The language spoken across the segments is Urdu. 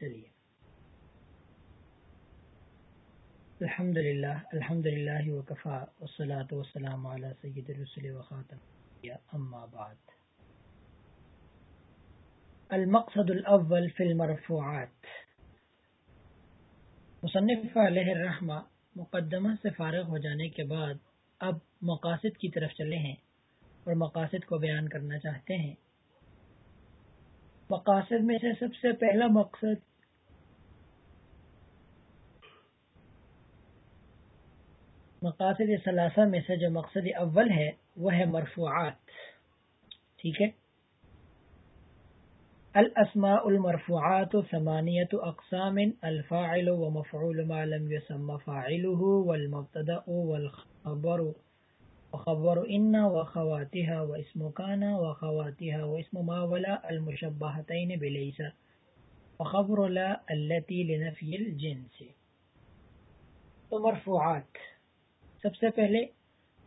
چلیے۔ الحمد للہ الحمد للہ وکفا وسلاۃ وسلام علیہ سید رسول وخاتم اما بعد۔ المقصد الاول فی المرفوعات۔ مصنف علیہ الرحمہ مقدمہ سے فارغ ہو جانے کے بعد اب مقاصد کی طرف چلے ہیں اور مقاصد کو بیان کرنا چاہتے ہیں۔ مقاصد میں سے سب سے پہلا مقصد مقاصد ثلاثہ میں سے جو مقصد اول ہے، وہ ہے مرفوعات۔ ٹھیک ہے؟ الاسماء المرفوعات ثمانیت اقسام، الفاعل ومفعول ما لم يسمى فاعله والمبتدا والخبر. وخبر ان وخواتها واسم كان وخواتها واسم ما ولا المشبهتين بليس وخبر لا التي لنفي الجنس. تو مرفوعات۔ سب سے پہلے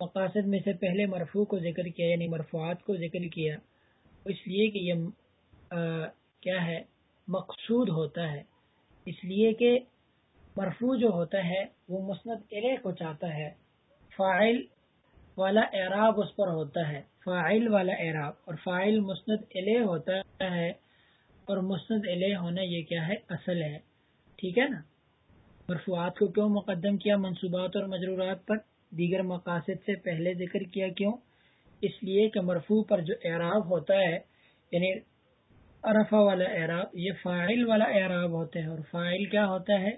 مقاصد میں سے پہلے مرفوع کو ذکر کیا یعنی مرفوعات کو ذکر کیا۔ اس لیے کہ یہ کیا ہے؟ مقصود ہوتا ہے۔ اس لیے کہ مرفوع جو ہوتا ہے، وہ مسند علیہ کو چاہتا ہے۔ فائل والا اعراب اس پر ہوتا ہے۔ فائل والا اعراب، اور فائل مسند علیہ ہوتا ہے۔ اور مسند علیہ ہونا یہ کیا ہے؟ اصل ہے۔ ٹھیک ہے نا؟ مرفوعات کو کیوں مقدم کیا؟ منصوبات اور مجرورات پر۔ دیگر مقاصد سے پہلے ذکر کیا کیوں؟ اس لیے کہ مرفوع پر جو اعراب ہوتا ہے یعنی عرفہ والا اعراب، یہ فائل والا اعراب ہوتا ہے، اور فائل کیا ہوتا ہے؟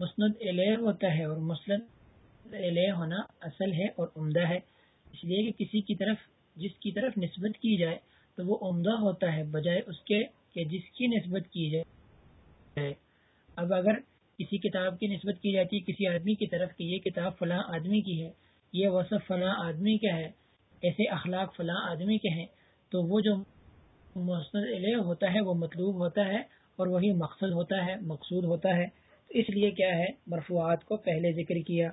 مسند علیہ ہوتا ہے، اور مسند علیہ ہونا اصل ہے اور عمدہ ہے۔ اس لیے کہ کسی کی طرف، جس کی طرف نسبت کی جائے، تو وہ عمدہ ہوتا ہے، بجائے اس کے کہ جس کی نسبت کی جائے۔ اب اگر کسی کتاب کی نسبت کی جاتی ہے، کسی آدمی کی طرف کہ یہ کتاب فلاں آدمی کی ہے، یہ وصف فلاں آدمی کا ہے، ایسے اخلاق فلاں آدمی کے ہیں، تو وہ جو مستد علیہ ہوتا ہے، وہ مطلوب ہوتا ہے اور وہی مقصد ہوتا ہے، مقصود ہوتا ہے۔ تو اس لیے کیا ہے، مرفوعات کو پہلے ذکر کیا۔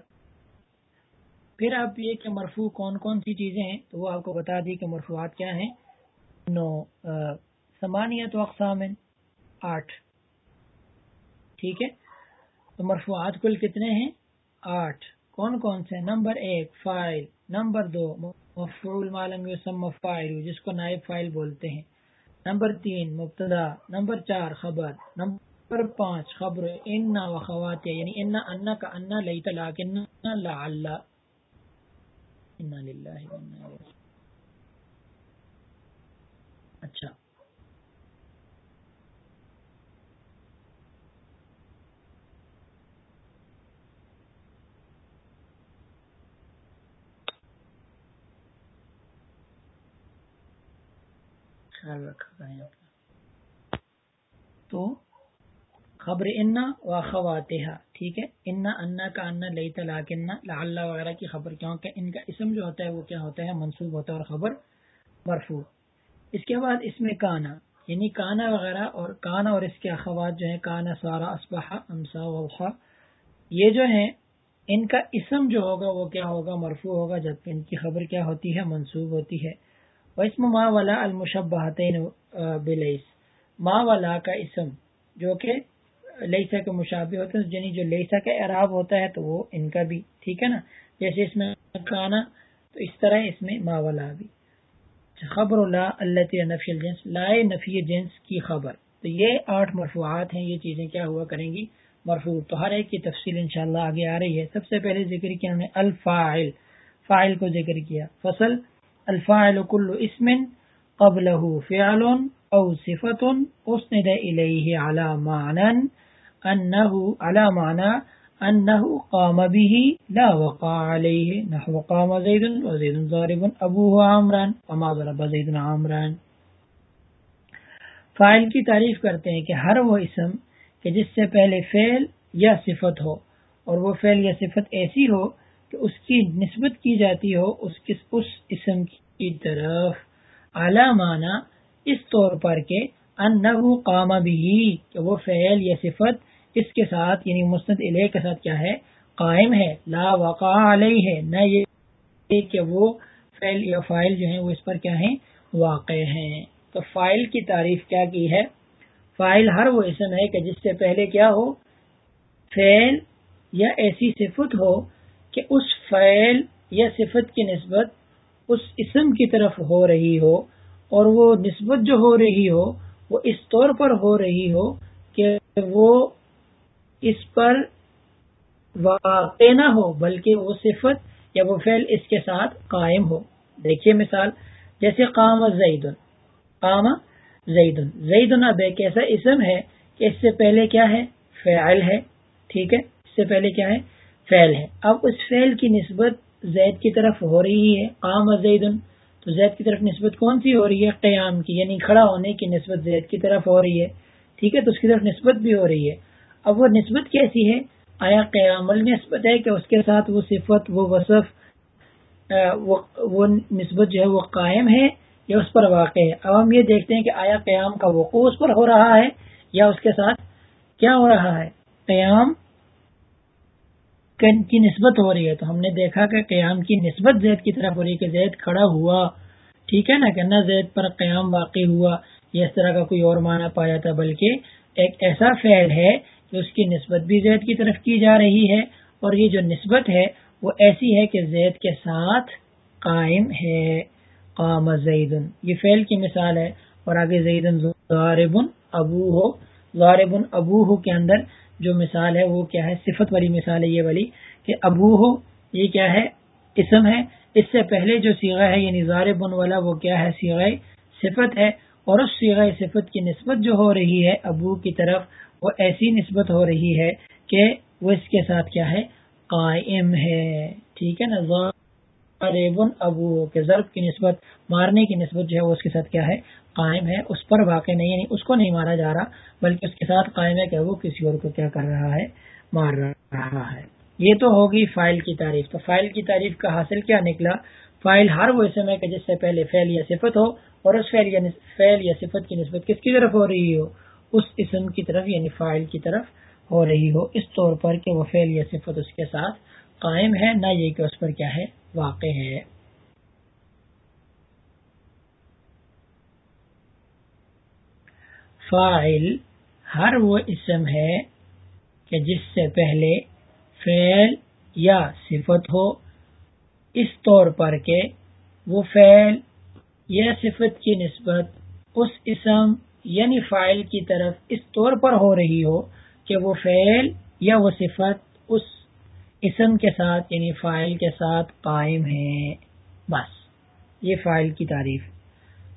پھر آپ یہ کہ مرفوع کون کون سی چیزیں ہیں، تو وہ آپ کو بتا دی کہ مرفوعات کیا ہیں۔ نو سمانیت و اقسام آٹھ۔ ٹھیک ہے؟ تو مرفوعات کل کتنے ہیں؟ آٹھ۔ کون کون سے؟ نمبر ایک، فائل۔ نمبر دو، مفعول معلوم یوسم فائل جس کو نائب فائل بولتے ہیں۔ نمبر تین، مبتدا۔ نمبر چار، خبر۔ نمبر پانچ، خبر ان و خوات یعنی ان ان کا انا لئی طلاق اچھا۔ خیال رکھا تو خبر انا و خواتحا ٹھیک ہے؟ انا انا کا انا لئی طلاق انا اللہ وغیرہ کی خبر کیوں؟ کہ ان کا اسم جو ہوتا ہے وہ کیا ہوتا ہے؟ منصوب ہوتا ہے اور خبر مرفوع۔ اس کے بعد اس میں کانا یعنی کانا وغیرہ اور کانا اور اس کے اخوات جو ہیں، کانا، سارا اسبحا امسا وخا یہ جو ہیں، ان کا اسم جو ہوگا وہ کیا ہوگا؟ مرفوع ہوگا۔ جبکہ ان کی خبر کیا ہوتی ہے؟ منصوب ہوتی ہے۔ اسم ما ولا المشبہتین بلیس ما ولا کا اسم، جو کہ لیسا کے مشابہ ہوتے ہیں یعنی جو لیسا کا اعراب ہوتا ہے تو وہ ان کا بھی، ٹھیک ہے نا؟ جیسے اس میں کانا، تو اس طرح اس میں ما ولا بھی. خبر اللہ اللہ نفی الجنس لائے نفی جنس کی خبر. تو یہ آٹھ مرفوعات ہیں، یہ چیزیں کیا ہوا کریں گی؟ مرفوع تو ہر ایک کی تفصیل انشاءاللہ آگے آ رہی ہے. سب سے پہلے ذکر کیا ہم نے الفاعل. فاعل کو ذکر کیا. فصل الفاعل كل اسم قبله فعل او صفة اسند اليه على معنى انه على معنى انه قام به لا وقع عليه. نحو قام زيد، وزيد ضارب ابوه عمران، وما ضرب زيد عمران. فاعل کی تعریف کرتے ہیں کہ ہر وہ اسم کہ جس سے پہلے فعل یا صفت ہو اور وہ فعل یا صفت ایسی ہو کہ اس کی نسبت کی جاتی ہو، اس کس اس اسم کی طرف۔ اعلی معنی اس طور پر کہ انہو قام بھی کہ وہ فعل یا صفت اس کے ساتھ یعنی مسند علیہ کے ساتھ کیا ہے؟ قائم ہے۔ لا وقع علیہ ہے نہ یہ کہ وہ فعل یا فائل جو ہیں وہ اس پر کیا ہیں؟ واقع ہیں۔ تو فائل کی تعریف کیا کی ہے؟ فائل ہر وہ اسم ہے کہ جس سے پہلے کیا ہو؟ فعل یا ایسی صفت ہو کہ اس فعل یا صفت کی نسبت اس اسم کی طرف ہو رہی ہو اور وہ نسبت جو ہو رہی ہو، وہ اس طور پر ہو رہی ہو کہ وہ اس پر واقع نہ ہو، بلکہ وہ صفت یا وہ فعل اس کے ساتھ قائم ہو۔ دیکھیے مثال، جیسے قام زید قام زید زید اب ایک ایسا اسم ہے کہ اس سے پہلے کیا ہے؟ فعل ہے۔ ٹھیک ہے؟ اس سے پہلے کیا ہے؟ فعل ہے۔ اب اس فعل کی نسبت زید کی طرف ہو رہی ہے۔ قام زید تو زید کی طرف نسبت کون سی ہو رہی ہے؟ قیام کی یعنی کھڑا ہونے کی نسبت زید کی طرف ہو رہی ہے۔ ٹھیک ہے، تو اس کی طرف نسبت بھی ہو رہی ہے۔ اب وہ نسبت کیسی ہے؟ آیا قیام نسبت ہے کہ اس کے ساتھ وہ صفت، وہ وصف وہ نسبت جو ہے وہ قائم ہے یا اس پر واقع ہے؟ اب ہم یہ دیکھتے ہیں کہ آیا قیام کا وقوع اس پر ہو رہا ہے یا اس کے ساتھ کیا ہو رہا ہے؟ قیام کی نسبت ہو رہی ہے؟ تو ہم نے دیکھا کہ قیام کی نسبت زید کی طرف ہو رہی ہے کہ زید کھڑا ہوا۔ ٹھیک ہے نا کہ نہ زید پر قیام واقع ہوا، یا اس طرح کا کوئی اور معنی پایا تھا، بلکہ ایک ایسا فعل ہے کہ اس کی نسبت بھی زید کی طرف کی جا رہی ہے۔ اور یہ جو نسبت ہے، وہ ایسی ہے کہ زید کے ساتھ قائم ہے۔ قام زیدن۔ یہ فعل کی مثال ہے۔ اور آگے زیدن زاربن ابو ہو زاربن ابو ہو کے اندر جو مثال ہے وہ کیا ہے؟ صفت والی مثال ہے یہ والی کہ ابو ہو، یہ کیا ہے؟ اسم ہے۔ اس سے پہلے جو سیغہ ہے یعنی زاربن والا، وہ کیا ہے؟ سیغہ صفت ہے۔ اور اس سیغہ صفت کی نسبت جو ہو رہی ہے ابو کی طرف، وہ ایسی نسبت ہو رہی ہے کہ وہ اس کے ساتھ کیا ہے؟ قائم ہے۔ ٹھیک ہے نا؟ ضاربن ابو کے ضرب کی نسبت، مارنے کی نسبت جو ہے وہ اس کے ساتھ کیا ہے؟ قائم ہے، اس پر واقع نہیں یعنی اس کو نہیں مارا جا رہا، بلکہ اس کے ساتھ قائم ہے کہ وہ کسی اور کو کیا کر رہا ہے؟ مار رہا ہے۔ یہ تو ہوگی فائل کی تعریف۔ تو فائل کی تعریف کا حاصل کیا نکلا؟ فائل ہر وہ اسم ہے کہ جس سے پہلے فیل یا صفت ہو، اور اس فیل یا فیل یا صفت کی نسبت کس کی طرف ہو رہی ہو؟ اس اسم کی طرف یعنی فائل کی طرف ہو رہی ہو۔ اس طور پر کہ وہ فیل یا صفت اس کے ساتھ قائم ہے، نہ یہ کہ اس پر کیا ہے، واقع ہے۔ فائل ہر وہ اسم ہے کہ جس سے پہلے فعل یا صفت ہو، اس طور پر کہ وہ فعل یا صفت کی نسبت اس اسم یعنی فائل کی طرف اس طور پر ہو رہی ہو کہ وہ فعل یا وہ صفت اس اسم کے ساتھ یعنی فائل کے ساتھ قائم ہے، بس، یہ فائل کی تعریف۔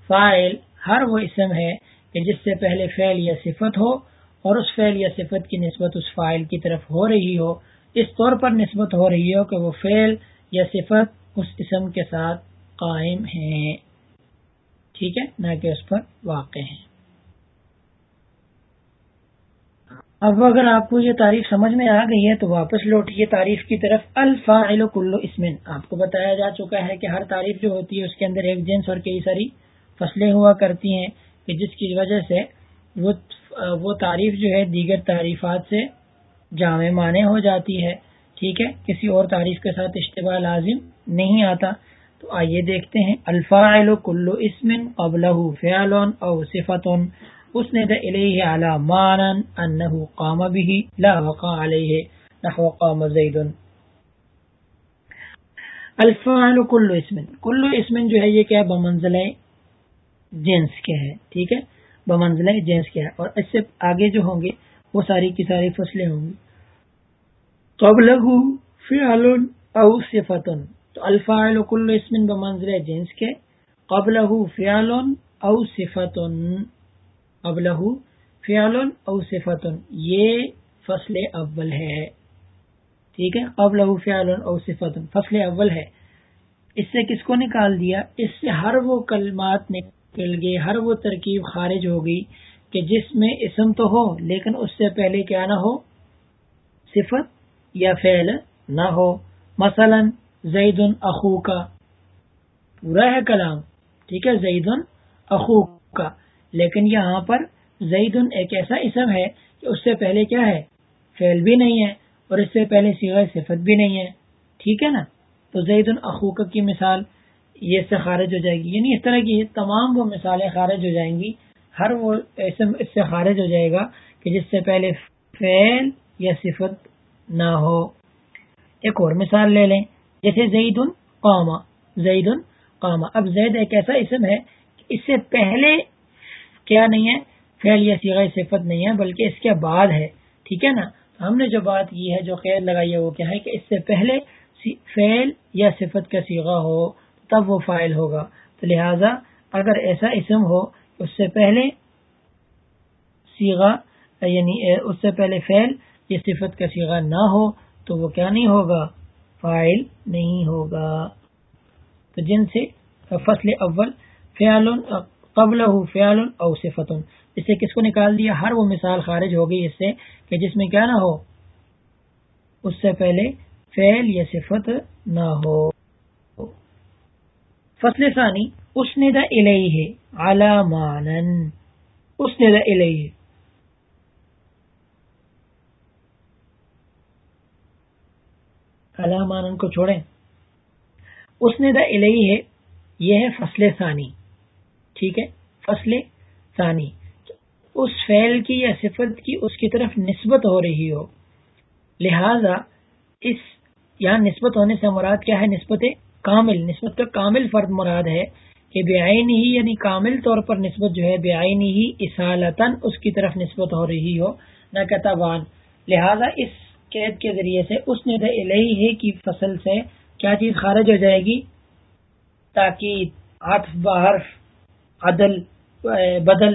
فائل، ہر وہ اسم ہے کہ جس سے پہلے فعل یا صفت ہو اور اس فعل یا صفت کی نسبت اس فائل کی طرف ہو رہی ہو۔ اس طور پر نسبت ہو رہی ہو کہ وہ فعل یا صفت اس اسم کے ساتھ قائم ہیں ٹھیک ہے نہ کہ اس پر واقع ہیں۔ اب اگر آپ کو یہ تعریف سمجھ میں آ گئی ہے تو واپس لوٹیے تعریف کی طرف الفاعل کلو اسمن۔ آپ کو بتایا جا چکا ہے کہ ہر تعریف جو ہوتی ہے، اس کے اندر ایک جنس اور کئی ساری فصلیں ہوا کرتی ہیں کہ جس کی وجہ سے وہ وہ تعریف جو ہے، دیگر تعریفات سے جامع معنی ہو جاتی ہے۔ ٹھیک ہے؟ کسی اور تعریف کے ساتھ اشتباہ لازم نہیں آتا۔ تو آئیے دیکھتے ہیں۔ الفاعل کلو اسمن قبل فیال او صفت اس نے اعلی مانن انه قام به لا وقع علیہ، نحو قام زید الفاعل کلو اسمن. کلو اسمن جو ہے یہ کیا بمنزلہ جنس کے ہے، ٹھیک ہے؟ بمنزلہ جنس کے ہے، اور اس سے آگے جو ہوں گے وہ ساری کی ساری فصلیں ہوں گی. قبل فعل او صفتن. تو الفاعل کل اسم بمنزلہ جنس کے قبل فعل او صفتن. قبل فعل او صفتن، یہ فصل اول ہے۔ ٹھیک ہے؟ قبل فعل او صفتن، فصل اول ہے۔ اس سے کس کو نکال دیا؟ اس سے ہر وہ کلمات نکال گئی ہر وہ ترکیب خارج ہوگی کہ جس میں اسم تو ہو، لیکن اس سے پہلے کیا نہ ہو؟ صفت یا فعل نہ ہو۔ مثلا زید اخو کا پورا ہے کلام۔ ٹھیک ہے؟ زید اخو کا لیکن یہاں پر زید ایک ایسا اسم ہے کہ اس سے پہلے کیا ہے؟ فعل بھی نہیں ہے اور اس سے پہلے سیغ صفت بھی نہیں ہے۔ ٹھیک ہے نا؟ تو زید اخوکا کی مثال یہ سے خارج ہو جائے گی۔ یعنی اس طرح کی تمام وہ مثالیں خارج ہو جائیں گی۔ ہر وہ اسم اس سے خارج ہو جائے گا کہ جس سے پہلے فعل یا صفت نہ ہو۔ ایک اور مثال لے لیں۔ جیسے زید قوما زید قوما اب زید ایک ایسا اسم ہے کہ اس سے پہلے کیا نہیں ہے؟ فعل یا سیغ صفت نہیں ہے، بلکہ اس کے بعد ہے۔ ٹھیک ہے نا؟ ہم نے جو بات کی ہے، جو قید لگائی ہے، وہ کیا ہے کہ اس سے پہلے فعل یا صفت کا سیغہ ہو، تب وہ فائل ہوگا۔ تو لہذا اگر ایسا اسم ہو، اس سے پہلے سیغا یعنی اس سے پہلے فعل یا صفت کا سیغا نہ ہو، تو وہ کیا نہیں ہوگا؟ فائل نہیں ہوگا۔ تو جن سے فصل اول فیال قبل فیال او صفت۔ اس سے کس کو نکال دیا؟ ہر وہ مثال خارج ہو گئی اس سے کہ جس میں کیا نہ ہو، اس سے پہلے فعل یا صفت نہ ہو۔ فصل ثانی، اس نے دا الیہ علامان اس نے دا الیہ۔ علامانن کو چھوڑیں۔ اس نے دا الیہ ہے یہ ہے فصل ثانی۔ ٹھیک ہے؟ فصل ثانی۔ اس فعل کی یا صفت کی اس کی طرف نسبت ہو رہی ہو۔ لہذا اس یہاں نسبت ہونے سے مراد کیا ہے؟ نسبت کامل۔ نسبت کا کامل فرد مراد ہے کہ بے آئین ہی یعنی کامل طور پر نسبت جو ہے، بے آئین ہی اسالتاً اس کی طرف نسبت ہو رہی ہو، نہ کتابان لہذا اس قید کے ذریعے سے اس نے الہی کی فصل سے کیا چیز خارج ہو جائے گی؟ تاکید۔ عطف بحرف عدل بدل،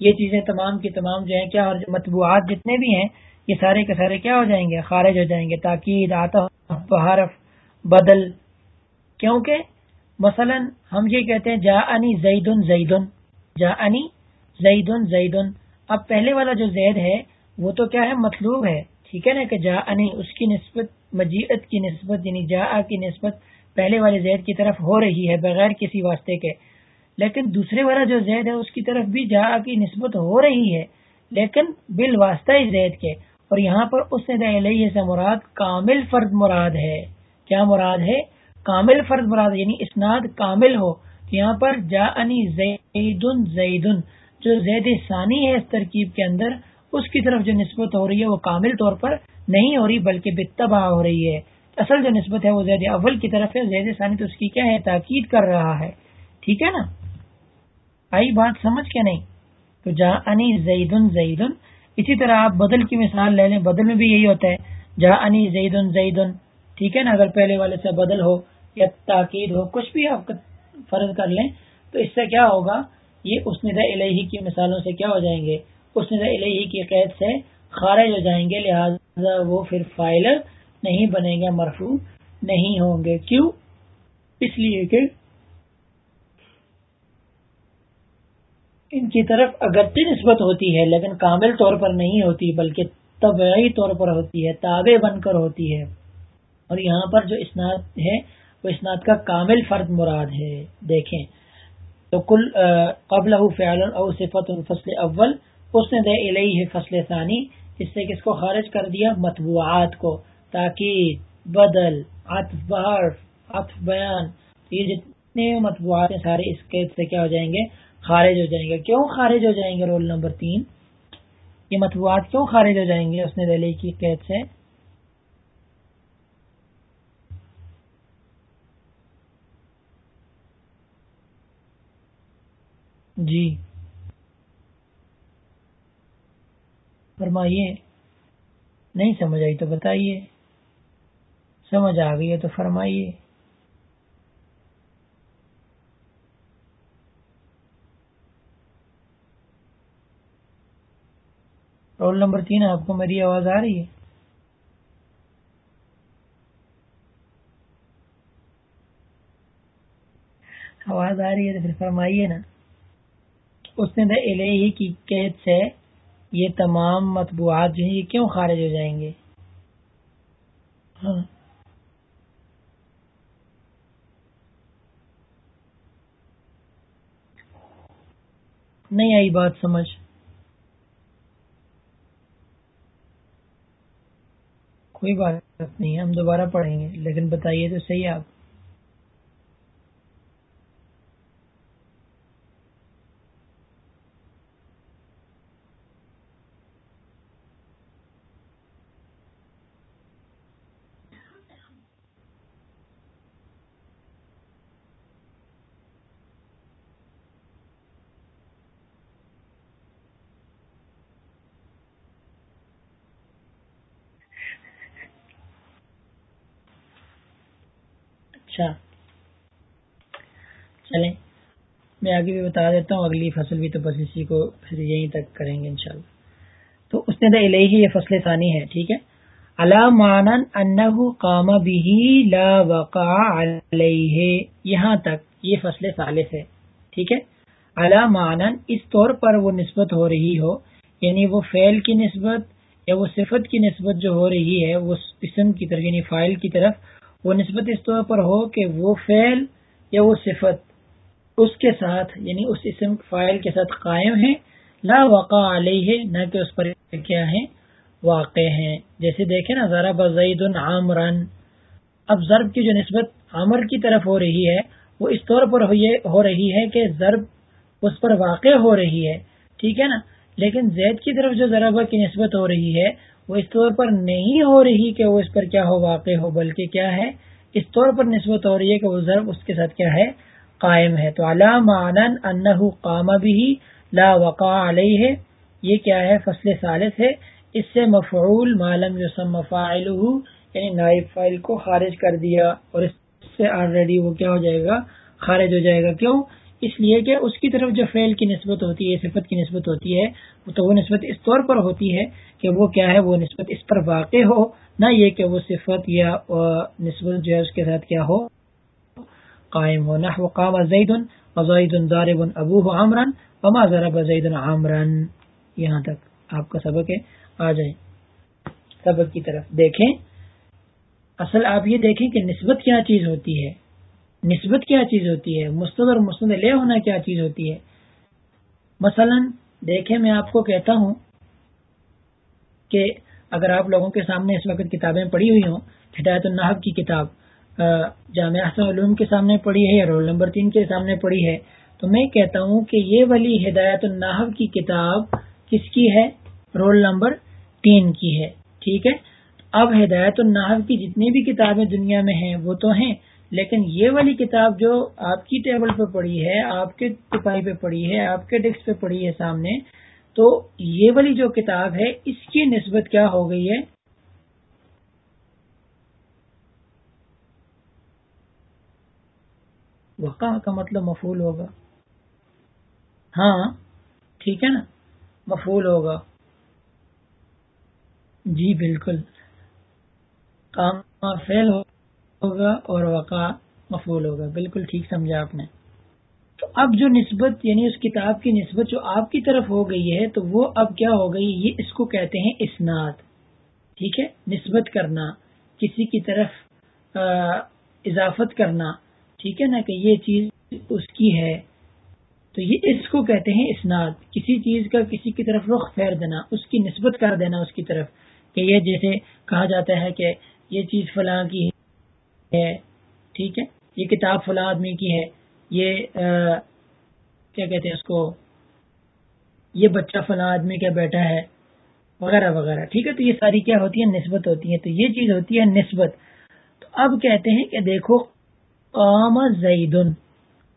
یہ چیزیں تمام کی تمام جو ہیں کیا اور مطبوعات جتنے بھی ہیں، یہ سارے کے سارے کیا ہو جائیں گے؟ خارج ہو جائیں گے۔ تاکید آتف بحرف بدل۔ کیونکہ مثلا ہم یہ کہتے ہیں جا انی زیدن زیدن جا انی زیدن زیدن اب پہلے والا جو زید ہے، وہ تو کیا ہے؟ مطلوب ہے۔ ٹھیک ہے نا کہ جا انی اس کی نسبت مجیت کی نسبت یعنی جا کی نسبت پہلے والے زید کی طرف ہو رہی ہے بغیر کسی واسطے کے۔ لیکن دوسرے والا جو زید ہے، اس کی طرف بھی جا کی نسبت ہو رہی ہے، لیکن بال واسطہ زید کے۔ اور یہاں پر اس نے سے مراد کامل فرد مراد ہے۔ کیا مراد ہے؟ کامل فرد مراد یعنی اسناد کامل ہو۔ یہاں پر جا انی زیدن، جو زید ثانی ہے اس ترکیب کے اندر، اس کی طرف جو نسبت ہو رہی ہے، وہ کامل طور پر نہیں ہو رہی، بلکہ بتبا ہو رہی ہے۔ اصل جو نسبت ہے، وہ زید اول کی طرف ہے، زید ثانی تو اس کی کیا ہے؟ تاکید کر رہا ہے۔ ٹھیک ہے نا؟ آئی بات سمجھ کے نہیں؟ تو جا انی زیدن زیدن، اسی طرح آپ بدل کی مثال لے لیں، بدل میں بھی یہی ہوتا ہے جا انی زیدن زیدن، ٹھیک ہے نا؟ اگر پہلے والے سے بدل ہو یا تاکید ہو، کچھ بھی آپ فرض کر لیں، تو اس سے کیا ہوگا؟ یہ اس ند الہی کی مثالوں سے کیا ہو جائیں گے؟ اس ند الہی کی قید سے خارج ہو جائیں گے، لہذا وہ پھر فائل نہیں بنیں گے مرفوع نہیں ہوں گے۔ کیوں؟ اس لیے کہ ان کی طرف اگرچہ نسبت ہوتی ہے، لیکن کامل طور پر نہیں ہوتی، بلکہ طبعی طور پر ہوتی ہے، تابع بن کر ہوتی ہے۔ اور یہاں پر جو اسناد ہے، وہ اسناد کا کامل فرد مراد ہے۔ دیکھیں۔ تو کل قبل فعل او صفت الفصل اول، اس نے دے ہے فصل ثانی اس سے کس کو خارج کر دیا؟ مطبوعات کو۔ تاکید، بدل، عطف بہر عطف بیان۔ یہ جتنے مطبوعات ہیں، سارے اس قید سے کیا ہو جائیں گے؟ خارج ہو جائیں گے۔ کیوں خارج ہو جائیں گے رول نمبر تین؟ یہ مطبوعات کیوں خارج ہو جائیں گے؟ اس نے دہلی کی قید سے۔ جی۔ فرمائیے۔ نہیں سمجھ آئی تو بتائیے۔ سمجھ آ گئی ہے تو فرمائیے۔ رول نمبر تین، آپ کو میری آواز آ رہی ہے۔ آواز آ رہی ہے تو پھر فرمائیے نا۔ اس نے الہی کی قید سے یہ تمام مطبوعات جو ہیں، یہ کیوں خارج ہو جائیں گے؟ ہاں۔ نہیں آئی بات سمجھ۔ کوئی بات نہیں ہم دوبارہ پڑھیں گے۔ لیکن بتائیے تو صحیح آپ۔ اچھا۔ چلیں، میں آگے بھی بتا دیتا ہوں، اگلی فصل بھی تو بس اسی کو پھر یہیں تک کریں گے انشاءاللہ۔ تو اس نے یہ فصل ثانی ہے، ٹھیک ہے۔ کام بھی لا وقع علیہ۔ یہاں تک یہ فصل ثالث ہے، ٹھیک ہے۔ مانن اس طور پر وہ نسبت ہو رہی ہو یعنی وہ فعل کی نسبت یا وہ صفت کی نسبت جو ہو رہی ہے، وہ اسم کی طرف یعنی فائل کی طرف وہ نسبت اس طور پر ہو کہ وہ فعل یا وہ صفت اس کے ساتھ یعنی اس اسم فائل کے ساتھ قائم ہے لا وقع علیہ، نہ کہ اس پر کیا ہے واقع ہیں۔ جیسے دیکھیں نا ذرا بزید عامرن اب ضرب کی جو نسبت عامر کی طرف ہو رہی ہے، وہ اس طور پر ہو رہی ہے کہ ضرب اس پر واقع ہو رہی ہے۔ ٹھیک ہے نا؟ لیکن زید کی طرف جو ضربہ کی نسبت ہو رہی ہے وہ اس طور پر نہیں ہو رہی کہ وہ اس پر کیا ہو واقع ہو، بلکہ کیا ہے؟ اس طور پر نسبت ہو رہی ہے کہ وہ ضرب اس کے ساتھ کیا ہے؟ قائم ہے۔ تو علام انہ قام بھی لا وقع علیہ ہے یہ کیا ہے؟ فصل ثالث ہے۔ اس سے مفعول معلوم یوسم مفاعل یعنی نائب فائل کو خارج کر دیا، اور اس سے آلریڈی وہ کیا ہو جائے گا؟ خارج ہو جائے گا۔ کیوں؟ اس لیے کہ اس کی طرف جو فعل کی نسبت ہوتی ہے، صفت کی نسبت ہوتی ہے، تو وہ نسبت اس طور پر ہوتی ہے کہ وہ کیا ہے، وہ نسبت اس پر واقع ہو، نہ یہ کہ وہ صفت یا نسبت جو ہے اس کے ساتھ کیا ہو۔ قائم ہو نہ قام زید وزید دارب ابو عامرن وما ضرب زید عامرن یہاں تک آپ کا سبق ہے۔ آ جائیں۔ سبق کی طرف دیکھیں۔ اصل آپ یہ دیکھیں کہ نسبت کیا چیز ہوتی ہے۔ نسبت کیا چیز ہوتی ہے؟ مستد اور مستد لے ہونا کیا چیز ہوتی ہے؟ مثلا دیکھیں میں آپ کو کہتا ہوں کہ اگر آپ لوگوں کے سامنے اس وقت کتابیں پڑھی ہوئی ہوں، ہدایت النحب کی کتاب جامعہ حسن علوم کے سامنے پڑھی ہے یا رول نمبر تین کے سامنے پڑھی ہے، تو میں کہتا ہوں کہ یہ والی ہدایت النحب کی کتاب کس کی ہے؟ رول نمبر تین کی ہے، ٹھیک ہے؟ اب ہدایت النحو کی جتنی بھی کتابیں دنیا میں ہیں، وہ تو ہیں لیکن یہ والی کتاب جو آپ کی ٹیبل پہ پڑی ہے، آپ کے تپاہی پہ پڑی ہے، آپ کے ڈیسک پہ پڑی ہے سامنے، تو یہ والی جو کتاب ہے، اس کی نسبت کیا ہو گئی ہے؟ وقع کا مطلب مفول ہوگا۔ ہاں ٹھیک ہے نا؟ مفول ہوگا۔ جی بالکل۔ کام فیل ہوگا اور وقع مفول ہوگا۔ بالکل ٹھیک سمجھا آپ نے۔ تو اب جو نسبت یعنی اس کتاب کی نسبت جو آپ کی طرف ہو گئی ہے، تو وہ اب کیا ہو گئی؟ یہ اس کو کہتے ہیں اسناد۔ ٹھیک ہے؟ نسبت کرنا، کسی کی طرف اضافت کرنا۔ ٹھیک ہے نا کہ یہ چیز اس کی ہے۔ تو یہ اس کو کہتے ہیں اسناد۔ کسی چیز کا کسی کی طرف رخ پھیر دینا، اس کی نسبت کر دینا اس کی طرف۔ کہ یہ جیسے کہا جاتا ہے کہ یہ چیز فلاں کی ہے۔ ٹھیک ہے؟ یہ کتاب فلاں آدمی کی ہے۔ یہ کیا کہتے ہیں اس کو؟ یہ بچہ فلاں آدمی کا بیٹا ہے، وغیرہ وغیرہ۔ ٹھیک ہے؟ تو یہ ساری کیا ہوتی ہے نسبت ہوتی ہے تو یہ چیز ہوتی ہے نسبت۔ تو اب کہتے ہیں کہ دیکھو قام زیدن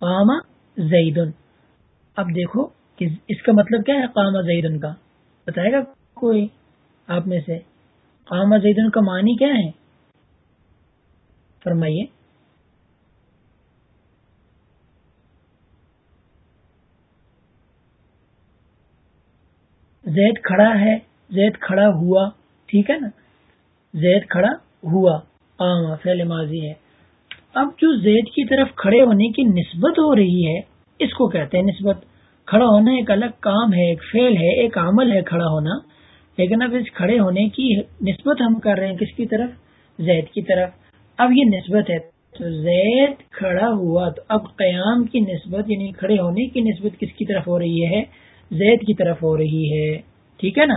قام زیدن اب دیکھو کہ اس کا مطلب کیا ہے؟ قام زیدن کا۔ بتائے گا کوئی آپ میں سے؟ قام زیدن کا معنی کیا ہے؟ فرمائیے۔ زید کھڑا ہے، زید کھڑا ہوا، ٹھیک ہے نا؟ زید کھڑا ہوا قام فعل ماضی ہے۔ اب جو زید کی طرف کھڑے ہونے کی نسبت ہو رہی ہے، اس کو کہتے ہیں نسبت۔ کھڑا ہونا ایک الگ کام ہے، ایک فعل ہے، ایک عمل ہے کھڑا ہونا۔ لیکن اب اس کھڑے ہونے کی نسبت ہم کر رہے ہیں کس کی طرف؟ زید کی طرف۔ اب یہ نسبت ہے۔ تو زید کھڑا ہوا تو اب قیام کی نسبت یعنی کھڑے ہونے کی نسبت کس کی طرف ہو رہی ہے؟ زید کی طرف ہو رہی ہے۔ ٹھیک ہے نا؟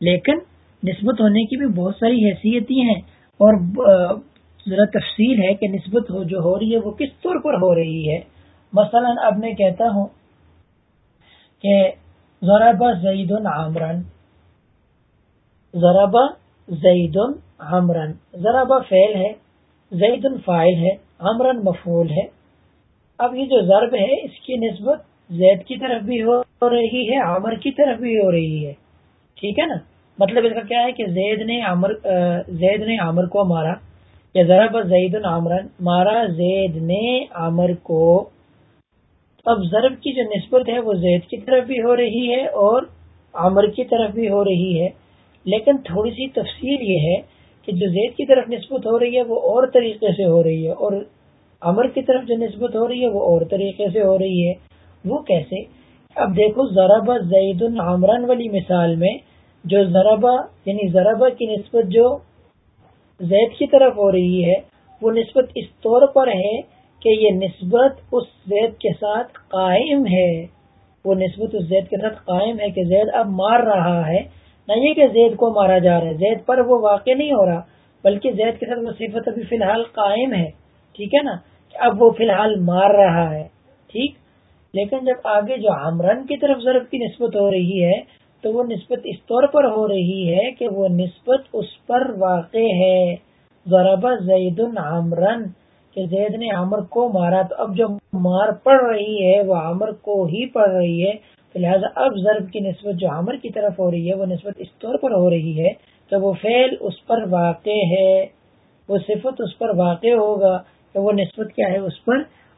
لیکن نسبت ہونے کی بھی بہت ساری حیثیتیں ہیں اور ذرا تفصیل ہے کہ نسبت ہو، جو ہو رہی ہے وہ کس طور پر ہو رہی ہے۔ مثلا اب میں کہتا ہوں کہ ذرا زید عامرن ذرابا زید ہمرن ذرابا فعل ہے۔ زید فائل ہے۔ ہمرن مفول ہے۔ اب یہ جو ضرب ہے، اس کی نسبت زید کی طرف بھی ہو رہی ہے عامر کی طرف بھی ہو رہی ہے۔ ٹھیک ہے نا؟ مطلب اس کا کیا ہے کہ زید نے عامر زید نے عامر کو مارا۔ یا ذرا زید العمرن مارا، زید نے عامر کو۔ اب ضرب کی جو نسبت ہے، وہ زید کی طرف بھی ہو رہی ہے اور عمر کی طرف بھی ہو رہی ہے۔ لیکن تھوڑی سی تفصیل یہ ہے کہ جو زید کی طرف نسبت ہو رہی ہے وہ اور طریقے سے ہو رہی ہے اور عمر کی طرف جو نسبت ہو رہی ہے وہ اور طریقے سے ہو رہی ہے۔ وہ کیسے؟ اب دیکھو ذرابہ زید العمران والی مثال میں جو ذرابہ یعنی ذرابہ کی نسبت جو زید کی طرف ہو رہی ہے، وہ نسبت اس طور پر ہے کہ یہ نسبت اس زید کے ساتھ قائم ہے۔ وہ نسبت اس زید کے ساتھ قائم ہے کہ زید اب مار رہا ہے۔ نہ یہ کہ زید کو مارا جا رہا ہے۔ زید پر وہ واقع نہیں ہو رہا، بلکہ زید کے ساتھ وہ صفت ابھی فی الحال قائم ہے۔ ٹھیک ہے نا؟ اب وہ فی الحال مار رہا ہے۔ ٹھیک؟ لیکن جب آگے جو عمران کی طرف ضرب کی نسبت ہو رہی ہے، تو وہ نسبت اس طور پر ہو رہی ہے کہ وہ نسبت اس پر واقع ہے۔ ضرب زید العمرن کہ زید نے عمر کو مارا۔ تو اب جو مار پڑ رہی ہے، وہ عمر کو ہی پڑ رہی ہے۔ لہٰذا اب ضرب کی نسبت جو عمر کی طرف ہو رہی ہے، وہ نسبت اس طور پر ہو رہی ہے کہ وہ فعل اس پر واقع ہے، وہ صفت اس پر واقع ہوگا کہ وہ نسبت کیا ہے، اس پر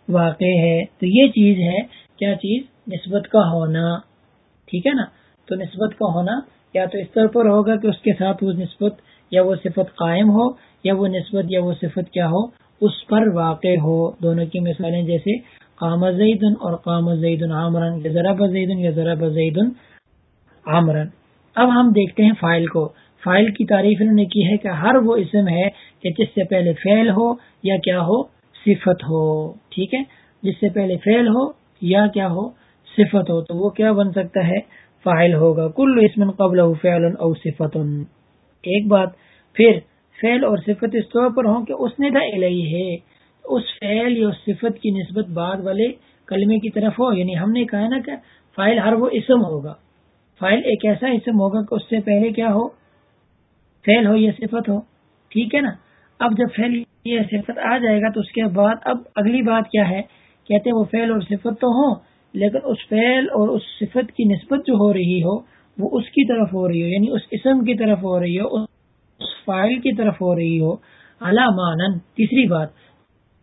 واقع ہے۔ تو یہ چیز ہے، کیا چیز؟ نسبت کا ہونا۔ ٹھیک ہے نا؟ تو نسبت کا ہونا یا تو اس طور پر ہوگا کہ اس کے ساتھ وہ نسبت یا وہ صفت قائم ہو یا وہ نسبت یا وہ صفت کیا ہو، اس پر واقع ہو۔ دونوں کی مثالیں جیسے قام زید اور قام زید عامرن یا ذرا بزید یا ذرا بزید عامرن اب ہم دیکھتے ہیں فائل کو۔ فائل کی تعریف انہوں نے کی ہے کہ ہر وہ اسم ہے کہ جس سے پہلے فیل ہو یا کیا ہو؟ صفت ہو۔ ٹھیک ہے؟ جس سے پہلے فیل ہو یا کیا ہو؟ صفت ہو۔ تو وہ کیا بن سکتا ہے؟ فائل ہوگا۔ کل اسم قبل فعل او صفت۔ ایک بات، پھر فعل اور صفت اس طور پر ہوں کہ اس نے دا ہے۔ اس فعل یا صفت کی نسبت بعد والے کلمے کی طرف ہو یعنی ہم نے کہا نا کہ فائل ہر وہ اسم ہوگا۔ فائل ایک ایسا اسم ہوگا کہ اس سے پہلے کیا ہو؟ فیل ہو یا صفت ہو۔ ٹھیک ہے نا؟ اب جب فیل یا صفت آ جائے گا تو اس کے بعد اب اگلی بات کیا ہے؟ کہتے ہیں وہ فیل اور صفت تو ہوں، لیکن اس فعل اور اس صفت کی نسبت جو ہو رہی ہو، وہ اس کی طرف ہو رہی ہو یعنی اس اسم کی طرف ہو رہی ہو، اس فائل کی طرف ہو رہی ہو۔ علامانن تیسری بات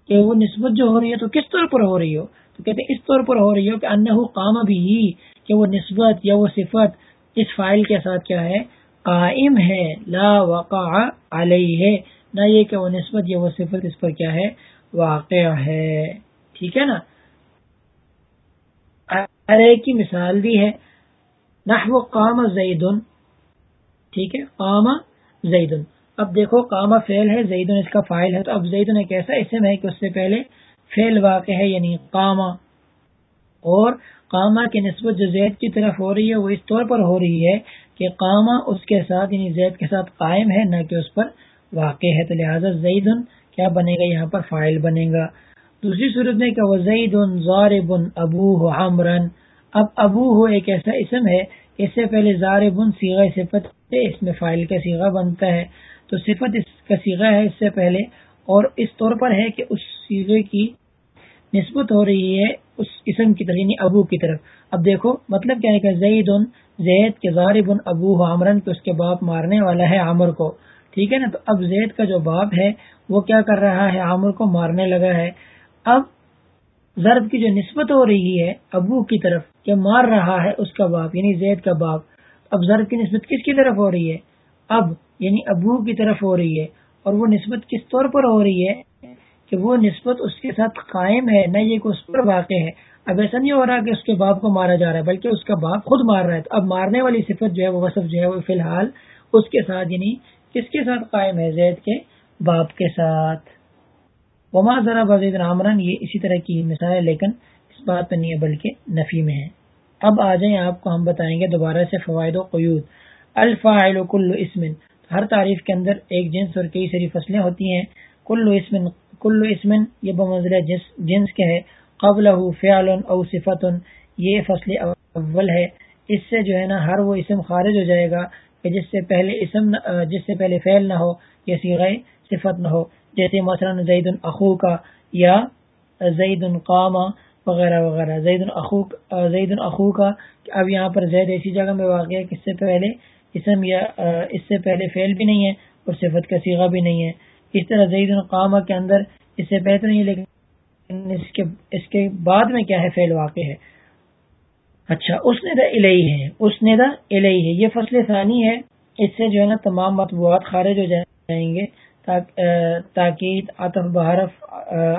کہ وہ نسبت جو ہو رہی ہے تو کس طور پر ہو رہی ہو؟ تو کہتے ہیں اس طور پر ہو رہی ہو کہ انہو قام بھی کہ وہ نسبت یا وہ صفت اس فائل کے ساتھ کیا ہے؟ قائم ہے، لا وقع علیہ، نہ یہ کہ وہ نسبت یا وہ صفت اس پر کیا ہے؟ واقع ہے۔ ٹھیک ہے نا؟ ارے کی مثال بھی ہے۔ نحو قام زیدن، ٹھیک ہے؟ قام زیدن۔ اب دیکھو قام فیل ہے زیدن اس کا فائل ہے، تو اب زیدن ایک ایسا اسم ہے کہ اس سے پہلے فیل واقع ہے یعنی قام اور قامہ کی نسبت جو زید کی طرف ہو رہی ہے، وہ اس طور پر ہو رہی ہے کہ قامہ اس کے ساتھ یعنی زید کے ساتھ قائم ہے، نہ کہ اس پر واقع ہے۔ تو لہٰذا زیدن کیا بنے گا؟ یہاں پر فائل بنے گا۔ دوسری صورت میں کہ وزید ضارب ابو عمرن۔ اب ابو ہو ایک ایسا اسم ہے، اس سے پہلے زارب سیغہ صفت اس میں فائل کا سیغہ بنتا ہے۔ تو صفت اس کا سیغہ ہے اس سے پہلے اور اس طور پر ہے کہ اس سیغے کی نسبت ہو رہی ہے اس اسم کی طرف یعنی ابو کی طرف۔ اب دیکھو مطلب کیا ہے کہ زید زید کے ضارب ابو عمرن کے اس کے باپ مارنے والا ہے عامر کو۔ ٹھیک ہے نا؟ تو اب زید کا جو باپ ہے، وہ کیا کر رہا ہے؟ عامر کو مارنے لگا ہے۔ اب ضرب کی جو نسبت ہو رہی ہے ابو کی طرف، کہ مار رہا ہے اس کا باپ یعنی زید کا باپ۔ اب ضرب کی نسبت کس کی طرف ہو رہی ہے؟ اب یعنی ابو کی طرف ہو رہی ہے، اور وہ نسبت کس طور پر ہو رہی ہے کہ وہ نسبت اس کے ساتھ قائم ہے، نہ یہ کہ اس پر واقع ہے. اب ایسا نہیں ہو رہا کہ اس کے باپ کو مارا جا رہا ہے، بلکہ اس کا باپ خود مار رہا ہے. اب مارنے والی صفت جو ہے وہ وصف جو ہے وہ فی الحال اس کے ساتھ یعنی کس کے ساتھ قائم ہے، زید کے باپ کے ساتھ. وما ذرا بزید رامرن یہ اسی طرح کی مثال ہے، لیکن اس بات پہ نہیں ہے، بلکہ نفی میں ہے. اب آ جائیں، آپ کو ہم بتائیں گے دوبارہ سے فوائد و قیود. الفاعل کل اسمن ہر تعریف کے اندر ایک جنس اور کئی ساری فصلیں ہوتی ہیں. کل اسمن کل اسمن یہ بمزل جنس کے ہے قبل فعل او صفت، یہ فصل اول ہے. اس سے جو ہے نا، ہر وہ اسم خارج ہو جائے گا کہ جس سے پہلے اسم جس سے پہلے فعل نہ ہو، یا سیغ صفت نہ ہو. جیسے مثلا زید الخو کا یا زید القام وغیرہ وغیرہ. زید الخو زید الخو کا اب یہاں پر زید ایسی جگہ میں واقع ہے کہ اس سے پہلے اسم یا اس سے پہلے فعل بھی نہیں ہے اور صفت کا سیغہ بھی نہیں ہے۔ اس طرح زید القامہ کے اندر اس سے بہتر نہیں لیکن اس کے اس کے بعد میں کیا ہے؟ فیل واقع ہے۔ اچھا اس نے دا الہی ہے، اس نے دا الہی ہے۔ یہ فصل ثانی ہے۔ اس سے جو ہے نا تمام مطبوعات خارج ہو جائیں گے تاکید، عطف بحرف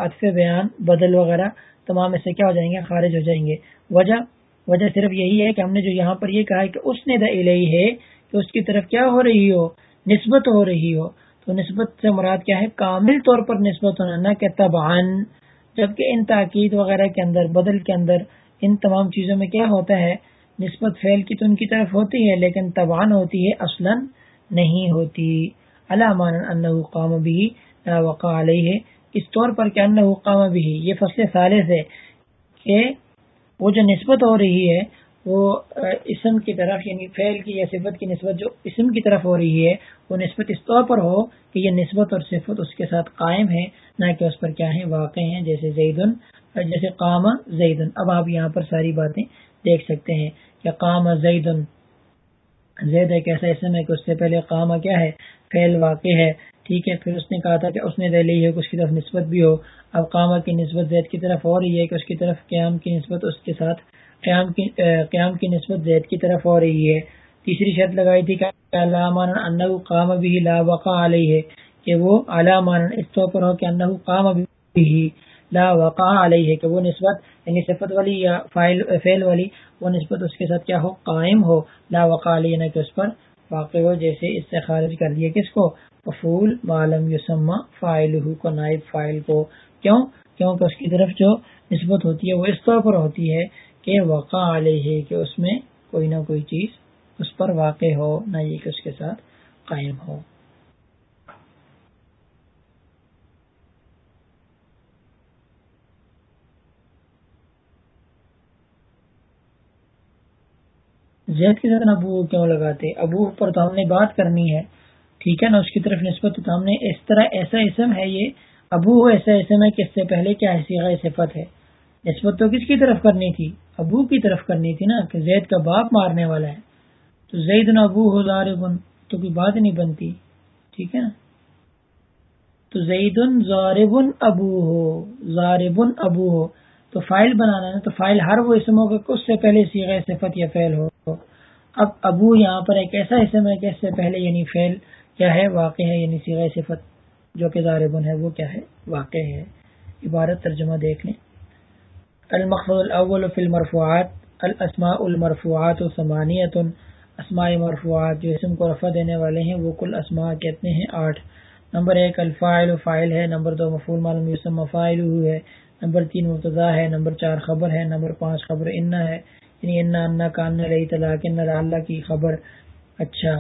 عطف بیان، بدل وغیرہ، تمام اس سے کیا ہو جائیں گے؟ خارج ہو جائیں گے۔ وجہ وجہ صرف یہی ہے کہ ہم نے جو یہاں پر یہ کہا ہے کہ اس نے دا الہی ہے کہ اس کی طرف کیا ہو رہی ہو؟ نسبت ہو رہی ہو۔ تو نسبت سے مراد کیا ہے؟ کامل طور پر نسبت ہونا، نہ کہ تبان جبکہ ان تاکید وغیرہ کے اندر، بدل کے اندر ان تمام چیزوں میں کیا ہوتا ہے؟ نسبت فیل کی تو ان کی طرف ہوتی ہے، لیکن تبان ہوتی ہے، اصلا نہیں ہوتی۔ علام قام بھی وقع علیہ۔ اس طور پر کہ انہ قام بھی یہ فصل ثالث ہے کہ وہ جو نسبت ہو رہی ہے وہ اسم کی طرف یعنی فعل کی یا صفت کی نسبت جو اسم کی طرف ہو رہی ہے، وہ نسبت اس طور پر ہو کہ یہ نسبت اور صفت اس کے ساتھ قائم ہے نہ کہ اس پر کیا ہے واقع ہیں، جیسے زید جیسے قام زید اب آپ یہاں پر ساری باتیں دیکھ سکتے ہیں کہ قام زید زید ایک ایسا اسم ہے کہ اس سے پہلے قامہ کیا ہے، فعل واقع ہے، ٹھیک ہے، پھر اس نے کہا تھا کہ اس نے دہلی ہے کہ اس کی طرف نسبت بھی ہو۔ اب قامہ کی نسبت زید کی طرف ہو رہی ہے کہ اس کی طرف قیام کی نسبت اس کے ساتھ قیام کی قیام کی نسبت زید کی طرف ہو رہی ہے۔ تیسری شرط لگائی تھی کہ علامہ قام بھی لا وقع علیہ ہے کہ وہ علامہ اس طور پر ہو کہ انہو قام بھی لا وقع علیہ ہے کہ وہ نسبت یعنی صفت والی یا فائل، فعل والی، وہ نسبت اس کے ساتھ کیا ہو، قائم ہو، لا وقع علیہ، نہ کہ اس پر واقع ہو، جیسے اس سے خارج کر دیا کس کو؟ فول معلوم یسما فائل کو نائب فائل کو۔ کیوں؟ کیونکہ اس کی طرف جو نسبت ہوتی ہے وہ اس طور پر ہوتی ہے کہ وقع علیہ کہ اس میں کوئی نہ کوئی چیز اس پر واقع ہو، نہ یہ کہ اس کے ساتھ قائم ہو۔ زید کے ساتھ ابو کیوں لگاتے؟ ابو پر تو ہم نے بات کرنی ہے۔ ٹھیک ہے نا، اس کی طرف نسبت تو ہم نے اس طرح ایسا اسم ہے یہ۔ ابو ایسا اسم ہے کہ اس سے پہلے کیا حیثیت صفت ہے؟ نسبت تو کس کی طرف کرنی تھی؟ ابو کی طرف کرنی تھی نا کہ زید کا باپ مارنے والا ہے، تو زید نہ ابو ہو زاربن تو کوئی بات نہیں بنتی، ٹھیک ہے نا؟ تو زید زاربن ابو ہو زاربن ابو ہو، تو فائل بنانا ہے تو فائل ہر وہ اسم ہوگا کہ اس سے پہلے سیغ صفت یا فیل ہو۔ اب ابو یہاں پر ایک ایسا اسم ہے کہ اس سے پہلے یعنی فیل کیا ہے، واقع ہے یعنی سیغ صفت جو کہ زاربن ہے، وہ کیا ہے، واقع ہے۔ عبارت ترجمہ دیکھ لیں۔ المخفض الاول فی المرفوعات الاسماء المرفوعات و ثمانیت اسماء مرفوعات جو اسم کو رفع دینے والے ہیں، وہ کل اسماء کہتے ہیں آٹھ۔ نمبر ایک، الفاعل فائل ہے۔ نمبر دو مفول معلوم یوسم مفائل ہے۔ نمبر تین، مبتدا ہے۔ نمبر چار، خبر ہے۔ نمبر پانچ، خبر انا ہے۔ یعنی انا انا کان رہی طلاق اللہ کی خبر۔ اچھا۔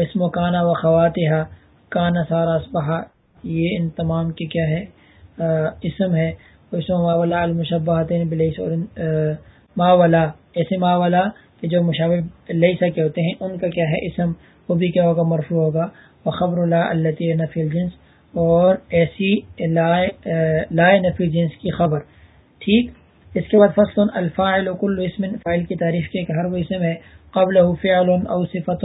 اسم و کانا و خواتحا کانا سارا اسپہا یہ ان تمام کی کیا ہے؟ اسم ہے۔ اسم ماولا المشبہات بلیس اور ماولا ایسے ماولا کہ جو مشابہ لیسا کے ہوتے ہیں، ان کا کیا ہے؟ اسم، وہ بھی کیا ہوگا؟ مرفوع ہوگا۔ وہ خبر اللہ اللہ نفی الجنس اور ایسی لائے نفی جنس کی خبر۔ ٹھیک؟ اس کے بعد فصل، الفاعل، کل اسم فائل کی تعریف کے کہ ہر وہ اسم ہے۔ قبل فعل او صفت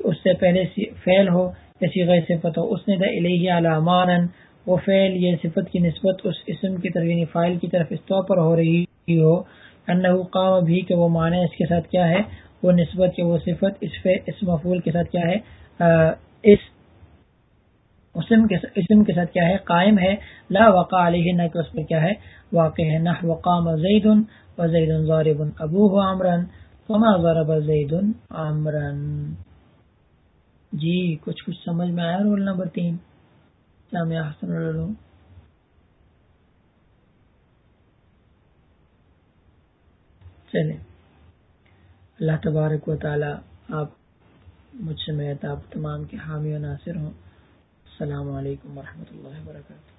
اس سے پہلے فعل ہو ایسی غیر صفت ہو۔ اس نے دا الیہ علامان وہ فعل یہ صفت کی نسبت اس اسم کی طرف یعنی فائل کی طرف اس طور پر ہو رہی ہو۔ انہو قام بھی کہ وہ معنی اس کے ساتھ کیا ہے؟ وہ نسبت کہ وہ صفت اس, اس مفول کے ساتھ کیا ہے؟ اس اسم کے ساتھ کیا ہے؟ قائم ہے۔ لا وقع علیہ نہ کہ اس پر کیا ہے؟ واقع ہے۔ نہ وقام زید و زید ضارب ابو ہو عمرن فما ضرب زید عمرن۔ جی کچھ کچھ سمجھ میں آیا؟ رول نمبر تین۔ کیا میں حسن لوں چلیں۔ اللہ تبارک و تعالی آپ مجھ سے میں آپ تمام کے حامی و ناصر ہوں۔ السلام علیکم ورحمۃ اللہ وبرکاتہ۔